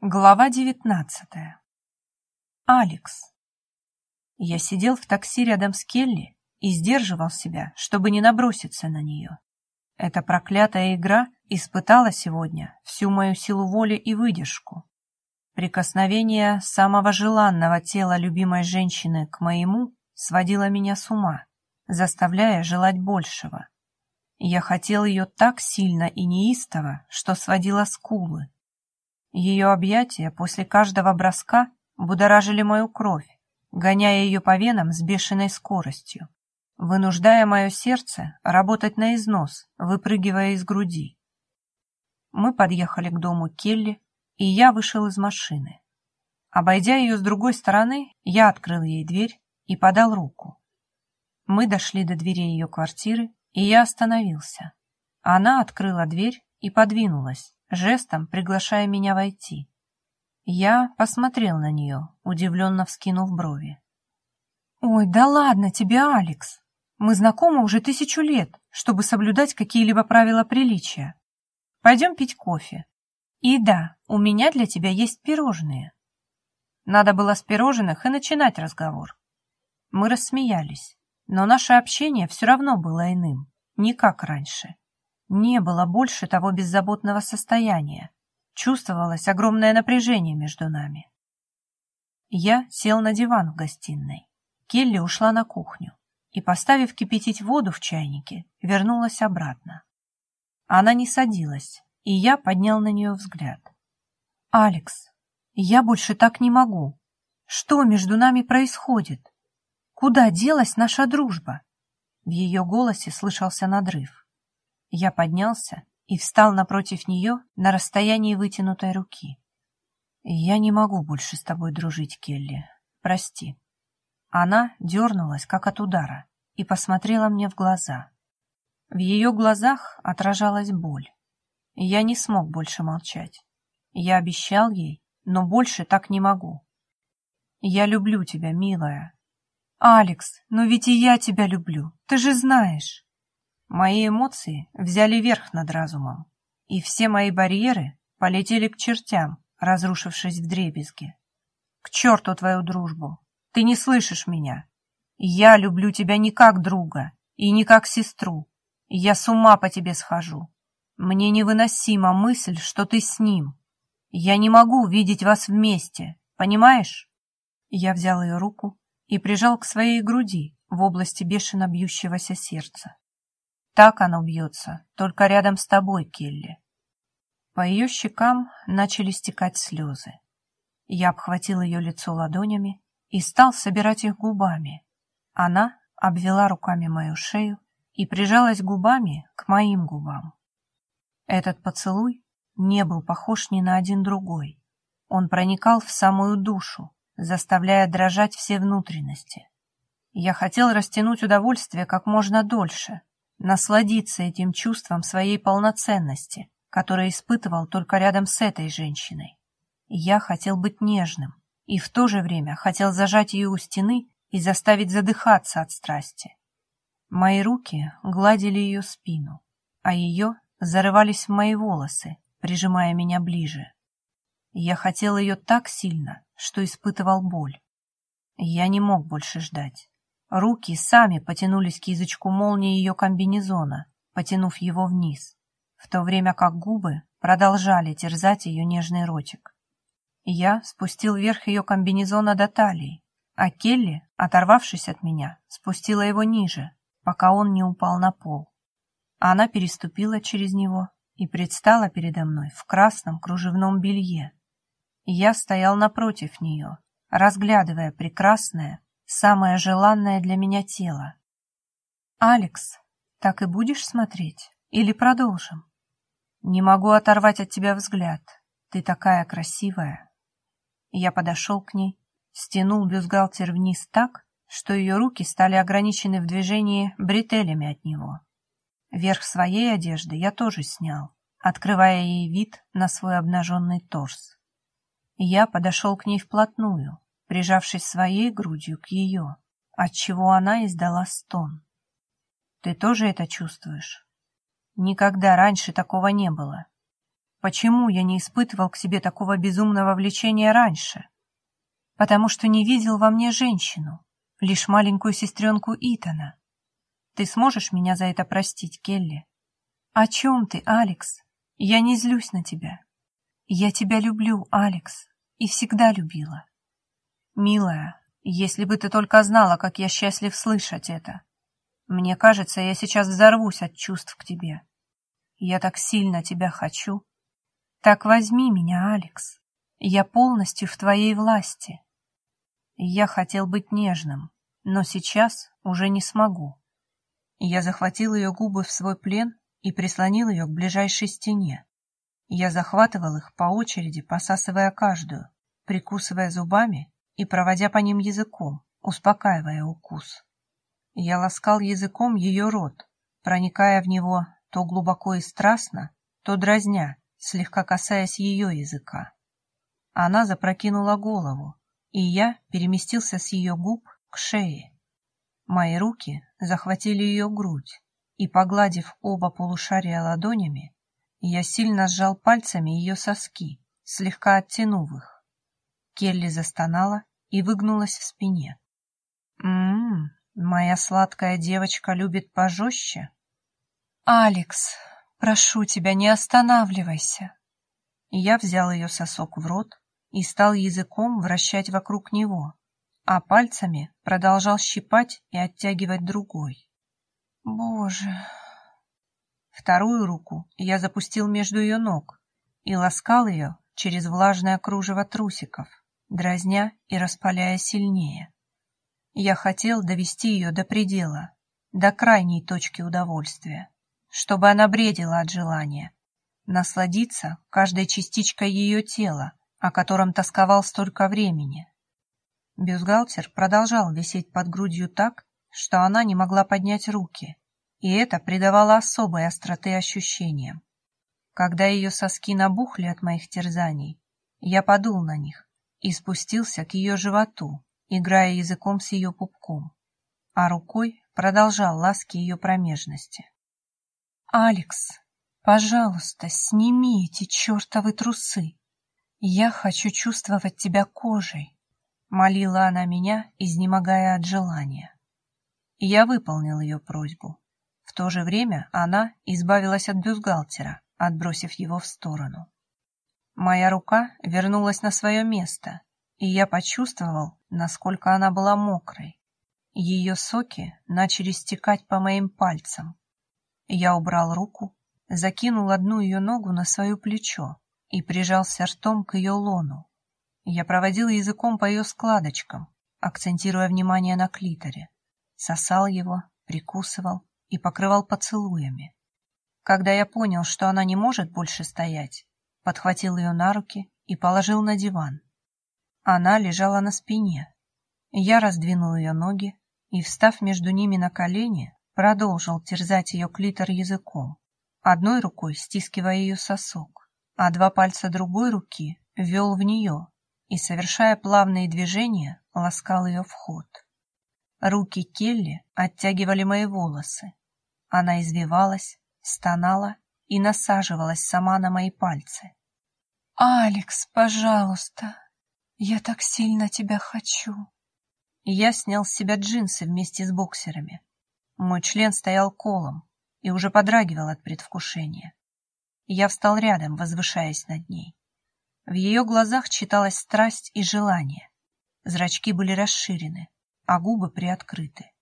Глава девятнадцатая. Алекс. Я сидел в такси рядом с Келли и сдерживал себя, чтобы не наброситься на нее. Эта проклятая игра испытала сегодня всю мою силу воли и выдержку. Прикосновение самого желанного тела любимой женщины к моему сводило меня с ума, заставляя желать большего. Я хотел ее так сильно и неистово, что сводила скулы. Ее объятия после каждого броска будоражили мою кровь, гоняя ее по венам с бешеной скоростью, вынуждая мое сердце работать на износ, выпрыгивая из груди. Мы подъехали к дому Келли, и я вышел из машины. Обойдя ее с другой стороны, я открыл ей дверь и подал руку. Мы дошли до двери ее квартиры, и я остановился. Она открыла дверь и подвинулась, жестом приглашая меня войти. Я посмотрел на нее, удивленно вскинув брови. «Ой, да ладно тебе, Алекс! Мы знакомы уже тысячу лет, чтобы соблюдать какие-либо правила приличия. Пойдем пить кофе. И да, у меня для тебя есть пирожные». Надо было с пирожных и начинать разговор. Мы рассмеялись, но наше общение все равно было иным, не как раньше. Не было больше того беззаботного состояния. Чувствовалось огромное напряжение между нами. Я сел на диван в гостиной. Келли ушла на кухню и, поставив кипятить воду в чайнике, вернулась обратно. Она не садилась, и я поднял на нее взгляд. «Алекс, я больше так не могу. Что между нами происходит? Куда делась наша дружба?» В ее голосе слышался надрыв. Я поднялся и встал напротив нее на расстоянии вытянутой руки. «Я не могу больше с тобой дружить, Келли. Прости». Она дернулась, как от удара, и посмотрела мне в глаза. В ее глазах отражалась боль. Я не смог больше молчать. Я обещал ей, но больше так не могу. «Я люблю тебя, милая». «Алекс, но ведь и я тебя люблю, ты же знаешь». Мои эмоции взяли верх над разумом, и все мои барьеры полетели к чертям, разрушившись в дребезги. К черту твою дружбу! Ты не слышишь меня. Я люблю тебя не как друга и не как сестру. Я с ума по тебе схожу. Мне невыносима мысль, что ты с ним. Я не могу видеть вас вместе, понимаешь? Я взял ее руку и прижал к своей груди в области бешено бьющегося сердца. Так оно бьется, только рядом с тобой, Келли. По ее щекам начали стекать слезы. Я обхватил ее лицо ладонями и стал собирать их губами. Она обвела руками мою шею и прижалась губами к моим губам. Этот поцелуй не был похож ни на один другой. Он проникал в самую душу, заставляя дрожать все внутренности. Я хотел растянуть удовольствие как можно дольше, насладиться этим чувством своей полноценности, которое испытывал только рядом с этой женщиной. Я хотел быть нежным и в то же время хотел зажать ее у стены и заставить задыхаться от страсти. Мои руки гладили ее спину, а ее зарывались в мои волосы, прижимая меня ближе. Я хотел ее так сильно, что испытывал боль. Я не мог больше ждать. Руки сами потянулись к язычку молнии ее комбинезона, потянув его вниз, в то время как губы продолжали терзать ее нежный ротик. Я спустил вверх ее комбинезона до талии, а Келли, оторвавшись от меня, спустила его ниже, пока он не упал на пол. Она переступила через него и предстала передо мной в красном кружевном белье. Я стоял напротив нее, разглядывая прекрасное, самое желанное для меня тело. «Алекс, так и будешь смотреть? Или продолжим?» «Не могу оторвать от тебя взгляд. Ты такая красивая». Я подошел к ней, стянул бюстгальтер вниз так, что ее руки стали ограничены в движении бретелями от него. Верх своей одежды я тоже снял, открывая ей вид на свой обнаженный торс. Я подошел к ней вплотную, прижавшись своей грудью к ее, отчего она издала стон. Ты тоже это чувствуешь? Никогда раньше такого не было. Почему я не испытывал к себе такого безумного влечения раньше? Потому что не видел во мне женщину, лишь маленькую сестренку Итана. Ты сможешь меня за это простить, Келли? О чем ты, Алекс? Я не злюсь на тебя. Я тебя люблю, Алекс, и всегда любила. Милая, если бы ты только знала, как я счастлив слышать это. Мне кажется, я сейчас взорвусь от чувств к тебе. Я так сильно тебя хочу. Так возьми меня, Алекс. Я полностью в твоей власти. Я хотел быть нежным, но сейчас уже не смогу. Я захватил ее губы в свой плен и прислонил ее к ближайшей стене. Я захватывал их по очереди, посасывая каждую, прикусывая зубами и проводя по ним языком, успокаивая укус. Я ласкал языком ее рот, проникая в него то глубоко и страстно, то дразня, слегка касаясь ее языка. Она запрокинула голову, и я переместился с ее губ к шее. Мои руки захватили ее грудь, и, погладив оба полушария ладонями, я сильно сжал пальцами ее соски, слегка оттянув их. Келли застонала и выгнулась в спине. «М-м, моя сладкая девочка любит пожестче?» «Алекс, прошу тебя, не останавливайся!» Я взял ее сосок в рот и стал языком вращать вокруг него, а пальцами продолжал щипать и оттягивать другой. «Боже!» Вторую руку я запустил между ее ног и ласкал ее через влажное кружево трусиков, дразня и распаляя сильнее. Я хотел довести ее до предела, до крайней точки удовольствия чтобы она бредила от желания, насладиться каждой частичкой ее тела, о котором тосковал столько времени. Бюстгальтер продолжал висеть под грудью так, что она не могла поднять руки, и это придавало особой остроты ощущениям. Когда ее соски набухли от моих терзаний, я подул на них и спустился к ее животу, играя языком с ее пупком, а рукой продолжал ласки ее промежности. «Алекс, пожалуйста, сними эти чертовы трусы. Я хочу чувствовать тебя кожей», — молила она меня, изнемогая от желания. я выполнил ее просьбу. В то же время она избавилась от бюстгальтера, отбросив его в сторону. Моя рука вернулась на свое место, и я почувствовал, насколько она была мокрой. Ее соки начали стекать по моим пальцам, я убрал руку, закинул одну ее ногу на свое плечо и прижался ртом к ее лону. Я проводил языком по ее складочкам, акцентируя внимание на клиторе, сосал его, прикусывал и покрывал поцелуями. Когда я понял, что она не может больше стоять, подхватил ее на руки и положил на диван. Она лежала на спине. Я раздвинул ее ноги и, встав между ними на колени, продолжил терзать ее клитор языком, одной рукой стискивая ее сосок, а два пальца другой руки ввел в нее и, совершая плавные движения, ласкал ее вход. Руки Келли оттягивали мои волосы. Она извивалась, стонала и насаживалась сама на мои пальцы. «Алекс, пожалуйста, я так сильно тебя хочу!» Я снял с себя джинсы вместе с боксерами, мой член стоял колом и уже подрагивал от предвкушения. Я встал рядом, возвышаясь над ней. В ее глазах читалась страсть и желание. Зрачки были расширены, а губы приоткрыты.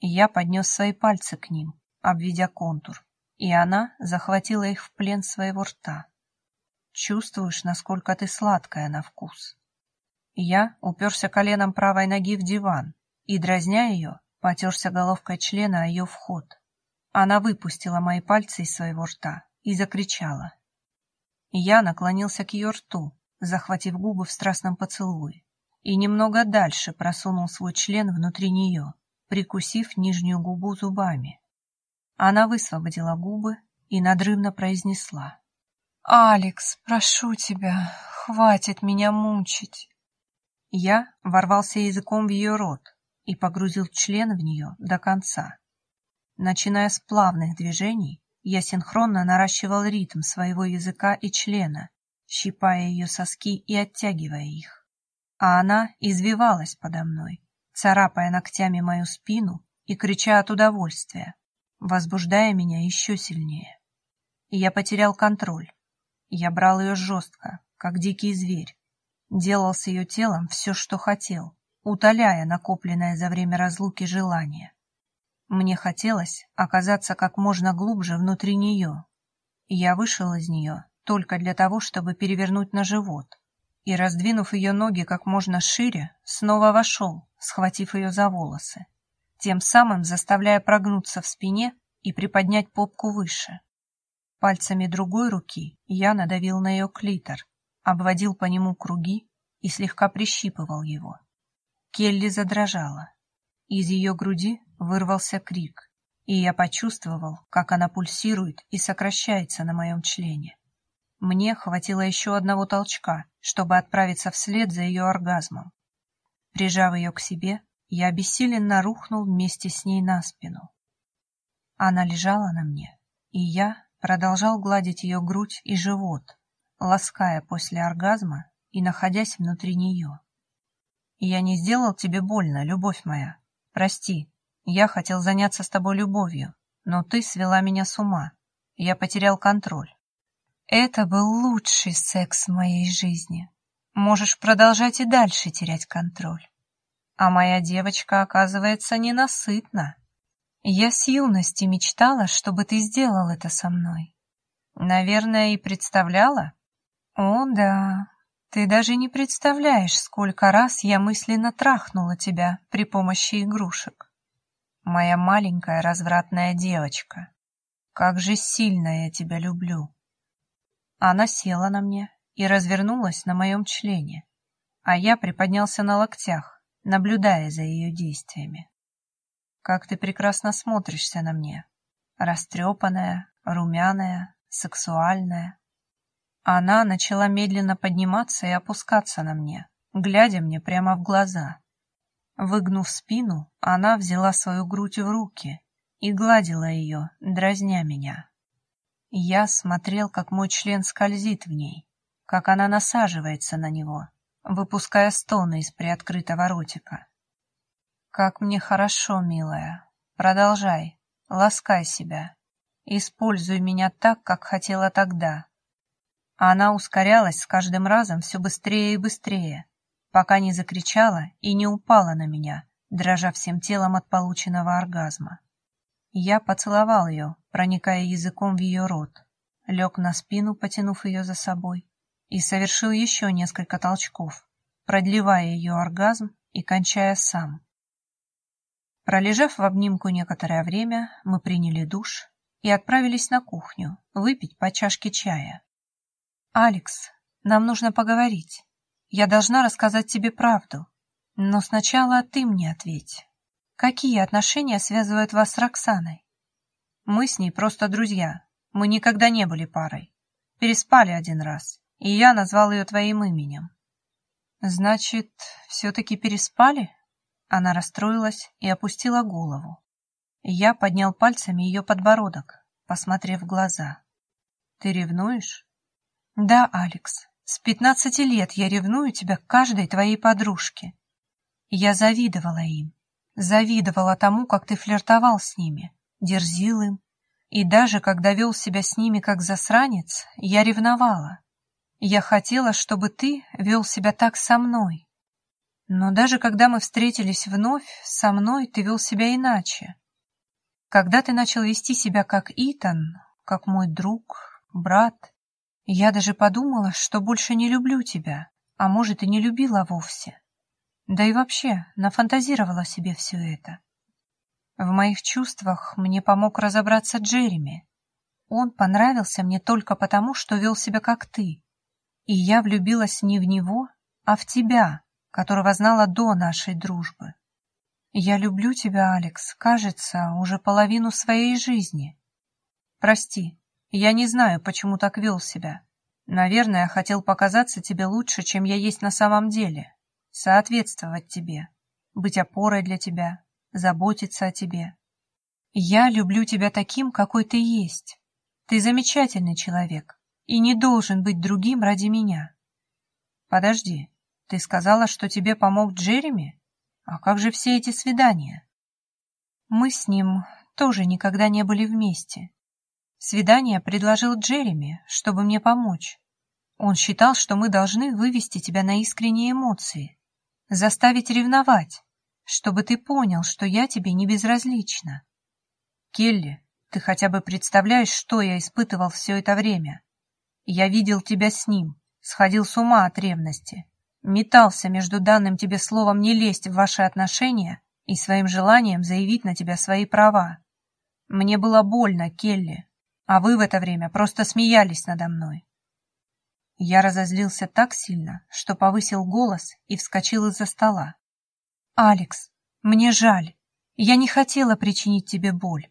Я поднес свои пальцы к ним, обведя контур, и она захватила их в плен своего рта. Чувствуешь, насколько ты сладкая на вкус. Я уперся коленом правой ноги в диван и, дразня ее, Потерся головкой члена о ее вход. Она выпустила мои пальцы из своего рта и закричала. Я наклонился к ее рту, захватив губы в страстном поцелуе, и немного дальше просунул свой член внутри нее, прикусив нижнюю губу зубами. Она высвободила губы и надрывно произнесла. «Алекс, прошу тебя, хватит меня мучить!» Я ворвался языком в ее рот, и погрузил член в нее до конца. Начиная с плавных движений, Я синхронно наращивал ритм своего языка и члена, щипая ее соски и оттягивая их. А она извивалась подо мной, царапая ногтями мою спину и крича от удовольствия, возбуждая меня еще сильнее. Я потерял контроль. Я брал ее жестко, как дикий зверь, делал с ее телом все, что хотел, утоляя накопленное за время разлуки желание. Мне хотелось оказаться как можно глубже внутри нее. Я вышел из нее только для того, чтобы перевернуть на живот, и, раздвинув ее ноги как можно шире, снова вошел, схватив ее за волосы, тем самым заставляя прогнуться в спине и приподнять попку выше. Пальцами другой руки я надавил на ее клитор, обводил по нему круги и слегка прищипывал его. Келли задрожала. Из ее груди вырвался крик, и я почувствовал, как она пульсирует и сокращается на моем члене. Мне хватило еще одного толчка, чтобы отправиться вслед за ее оргазмом. Прижав ее к себе, я обессиленно рухнул вместе с ней на спину. Она лежала на мне, и я продолжал гладить ее грудь и живот, лаская после оргазма и находясь внутри нее. «Я не сделал тебе больно, любовь моя. Прости, я хотел заняться с тобой любовью, но ты свела меня с ума. Я потерял контроль. Это был лучший секс в моей жизни. Можешь продолжать и дальше терять контроль. А моя девочка, оказывается, ненасытна. Я с юности мечтала, чтобы ты сделал это со мной. Наверное, и представляла? О, да. Ты даже не представляешь, сколько раз я мысленно трахнула тебя при помощи игрушек. Моя маленькая развратная девочка. Как же сильно я тебя люблю. Она села на мне и развернулась на моем члене, а я приподнялся на локтях, наблюдая за ее действиями. Как ты прекрасно смотришься на мне. Растрепанная, румяная, сексуальная. Она начала медленно подниматься и опускаться на мне, глядя мне прямо в глаза. Выгнув спину, она взяла свою грудь в руки и гладила ее, дразня меня. Я смотрел, как мой член скользит в ней, как она насаживается на него, выпуская стоны из приоткрытого ротика. «Как мне хорошо, милая. Продолжай, ласкай себя. Используй меня так, как хотела тогда». Она ускорялась с каждым разом все быстрее и быстрее, пока не закричала и не упала на меня, дрожа всем телом от полученного оргазма. Я поцеловал ее, проникая языком в ее рот, лег на спину, потянув ее за собой, и совершил еще несколько толчков, продлевая ее оргазм и кончая сам. Пролежав в обнимку некоторое время, мы приняли душ и отправились на кухню выпить по чашке чая. «Алекс, нам нужно поговорить. Я должна рассказать тебе правду. Но сначала ты мне ответь». Какие отношения связывают вас с Роксаной? Мы с ней просто друзья. Мы никогда не были парой. Переспали один раз, и я назвал ее твоим именем. Значит, все-таки переспали? Она расстроилась и опустила голову. Я поднял пальцами ее подбородок, посмотрев в глаза. Ты ревнуешь? Да, Алекс. С пятнадцати лет я ревную тебя к каждой твоей подружке. Я завидовала им. Завидовала тому, как ты флиртовал с ними, дерзил им. И даже когда вел себя с ними как засранец, я ревновала. Я хотела, чтобы ты вел себя так со мной. Но даже когда мы встретились вновь, со мной ты вел себя иначе. Когда ты начал вести себя как Итан, как мой друг, брат, я даже подумала, что больше не люблю тебя, а может и не любила вовсе. Да и вообще, нафантазировала себе все это. В моих чувствах мне помог разобраться Джереми. Он понравился мне только потому, что вел себя как ты. И я влюбилась не в него, а в тебя, которого знала до нашей дружбы. Я люблю тебя, Алекс, кажется, уже половину своей жизни. Прости, я не знаю, почему так вел себя. Наверное, хотел показаться тебе лучше, чем я есть на самом деле соответствовать тебе, быть опорой для тебя, заботиться о тебе. Я люблю тебя таким, какой ты есть, Ты замечательный человек и не должен быть другим ради меня. Подожди, ты сказала, что тебе помог Джереми? А как же все эти свидания? Мы с ним тоже никогда не были вместе. Свидание предложил Джереми, чтобы мне помочь. Он считал, что мы должны вывести тебя на искренние эмоции, заставить ревновать, чтобы ты понял, что я тебе не безразлична. Келли, ты хотя бы представляешь, что я испытывал все это время? Я видел тебя с ним, сходил с ума от ревности, метался между данным тебе словом не лезть в ваши отношения и своим желанием заявить на тебя свои права. Мне было больно, Келли, а вы в это время просто смеялись надо мной. Я разозлился так сильно, что повысил голос и вскочил из-за стола. «Алекс, мне жаль. Я не хотела причинить тебе боль.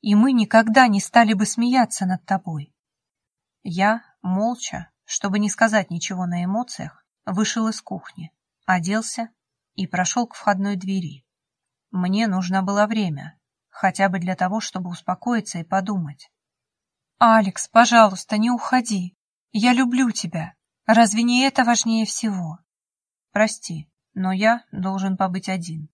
И мы никогда не стали бы смеяться над тобой». Я, молча, чтобы не сказать ничего на эмоциях, вышел из кухни, оделся и прошел к входной двери. Мне нужно было время, хотя бы для того, чтобы успокоиться и подумать. «Алекс, пожалуйста, не уходи. Я люблю тебя. Разве не это важнее всего?» «Прости, но я должен побыть один».